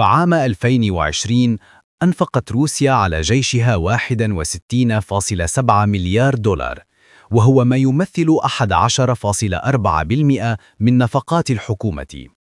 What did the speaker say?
فعام 2020 أنفقت روسيا على جيشها 61.7 مليار دولار وهو ما يمثل 11.4% من نفقات الحكومة.